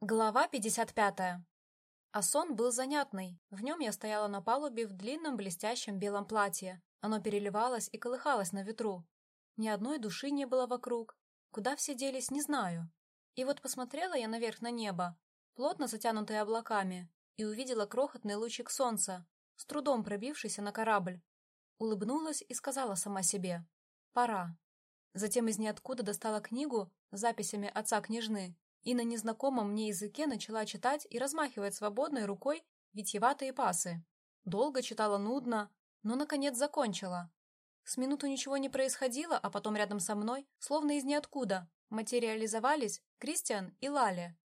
Глава 55. А сон был занятный. В нем я стояла на палубе в длинном блестящем белом платье. Оно переливалось и колыхалось на ветру. Ни одной души не было вокруг. Куда все делись, не знаю. И вот посмотрела я наверх на небо, плотно затянутое облаками, и увидела крохотный лучик солнца, с трудом пробившийся на корабль. Улыбнулась и сказала сама себе «Пора». Затем из ниоткуда достала книгу с записями отца княжны и на незнакомом мне языке начала читать и размахивать свободной рукой витьеватые пасы. Долго читала нудно, но, наконец, закончила. С минуту ничего не происходило, а потом рядом со мной, словно из ниоткуда, материализовались Кристиан и Лаля.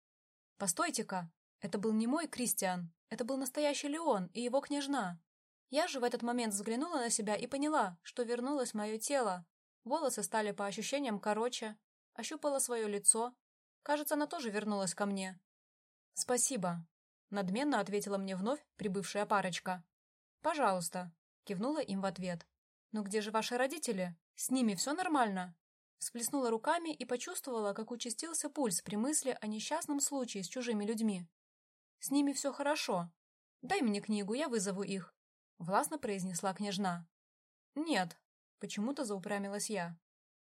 Постойте-ка, это был не мой Кристиан, это был настоящий Леон и его княжна. Я же в этот момент взглянула на себя и поняла, что вернулось мое тело. Волосы стали по ощущениям короче, ощупала свое лицо, Кажется, она тоже вернулась ко мне. «Спасибо», — надменно ответила мне вновь прибывшая парочка. «Пожалуйста», — кивнула им в ответ. «Но где же ваши родители? С ними все нормально?» Сплеснула руками и почувствовала, как участился пульс при мысли о несчастном случае с чужими людьми. «С ними все хорошо. Дай мне книгу, я вызову их», — властно произнесла княжна. «Нет», — почему-то заупрямилась я.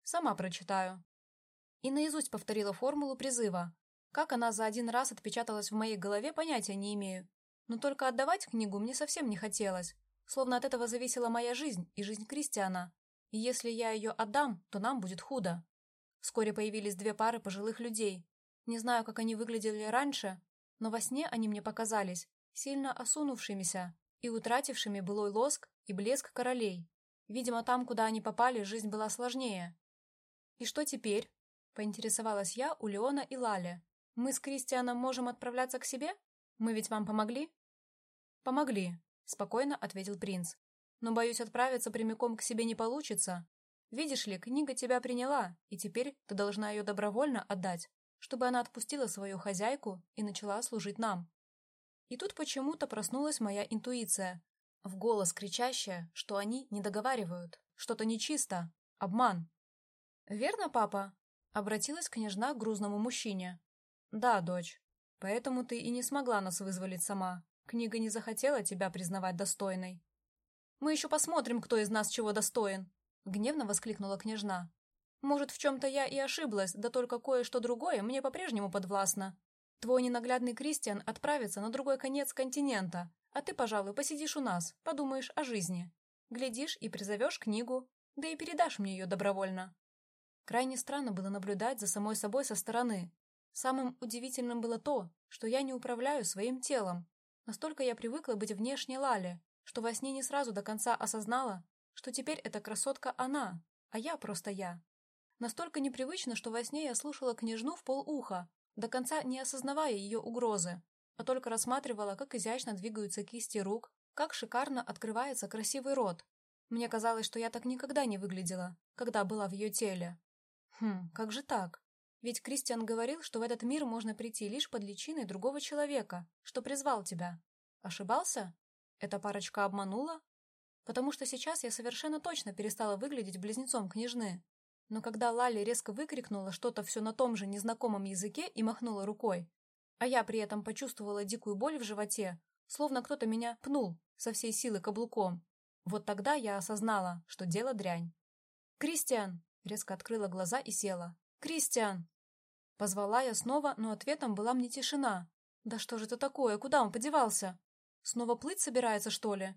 «Сама прочитаю» и наизусть повторила формулу призыва. Как она за один раз отпечаталась в моей голове, понятия не имею. Но только отдавать книгу мне совсем не хотелось, словно от этого зависела моя жизнь и жизнь Кристиана. И если я ее отдам, то нам будет худо. Вскоре появились две пары пожилых людей. Не знаю, как они выглядели раньше, но во сне они мне показались сильно осунувшимися и утратившими былой лоск и блеск королей. Видимо, там, куда они попали, жизнь была сложнее. И что теперь? Поинтересовалась я у Леона и Лали. «Мы с Кристианом можем отправляться к себе? Мы ведь вам помогли?» «Помогли», — спокойно ответил принц. «Но, боюсь, отправиться прямиком к себе не получится. Видишь ли, книга тебя приняла, и теперь ты должна ее добровольно отдать, чтобы она отпустила свою хозяйку и начала служить нам». И тут почему-то проснулась моя интуиция, в голос кричащая, что они не договаривают, что-то нечисто, обман. «Верно, папа?» Обратилась княжна к грузному мужчине. «Да, дочь. Поэтому ты и не смогла нас вызволить сама. Книга не захотела тебя признавать достойной». «Мы еще посмотрим, кто из нас чего достоин!» Гневно воскликнула княжна. «Может, в чем-то я и ошиблась, да только кое-что другое мне по-прежнему подвластно. Твой ненаглядный Кристиан отправится на другой конец континента, а ты, пожалуй, посидишь у нас, подумаешь о жизни. Глядишь и призовешь книгу, да и передашь мне ее добровольно. Крайне странно было наблюдать за самой собой со стороны. Самым удивительным было то, что я не управляю своим телом. Настолько я привыкла быть внешней Лале, что во сне не сразу до конца осознала, что теперь эта красотка она, а я просто я. Настолько непривычно, что во сне я слушала княжну в полуха, до конца не осознавая ее угрозы, а только рассматривала, как изящно двигаются кисти рук, как шикарно открывается красивый рот. Мне казалось, что я так никогда не выглядела, когда была в ее теле. Хм, как же так? Ведь Кристиан говорил, что в этот мир можно прийти лишь под личиной другого человека, что призвал тебя. Ошибался? Эта парочка обманула? Потому что сейчас я совершенно точно перестала выглядеть близнецом княжны. Но когда Лали резко выкрикнула что-то все на том же незнакомом языке и махнула рукой, а я при этом почувствовала дикую боль в животе, словно кто-то меня пнул со всей силы каблуком, вот тогда я осознала, что дело дрянь. «Кристиан!» Резко открыла глаза и села. «Кристиан!» Позвала я снова, но ответом была мне тишина. «Да что же это такое? Куда он подевался? Снова плыть собирается, что ли?»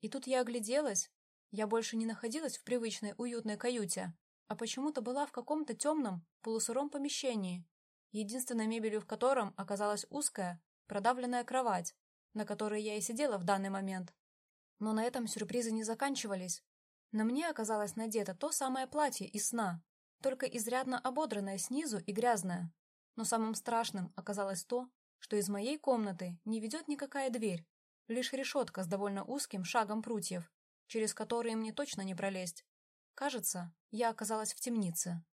И тут я огляделась. Я больше не находилась в привычной уютной каюте, а почему-то была в каком-то темном, полусыром помещении, единственной мебелью в котором оказалась узкая, продавленная кровать, на которой я и сидела в данный момент. Но на этом сюрпризы не заканчивались. На мне оказалось надето то самое платье из сна, только изрядно ободранное снизу и грязное. Но самым страшным оказалось то, что из моей комнаты не ведет никакая дверь, лишь решетка с довольно узким шагом прутьев, через которые мне точно не пролезть. Кажется, я оказалась в темнице.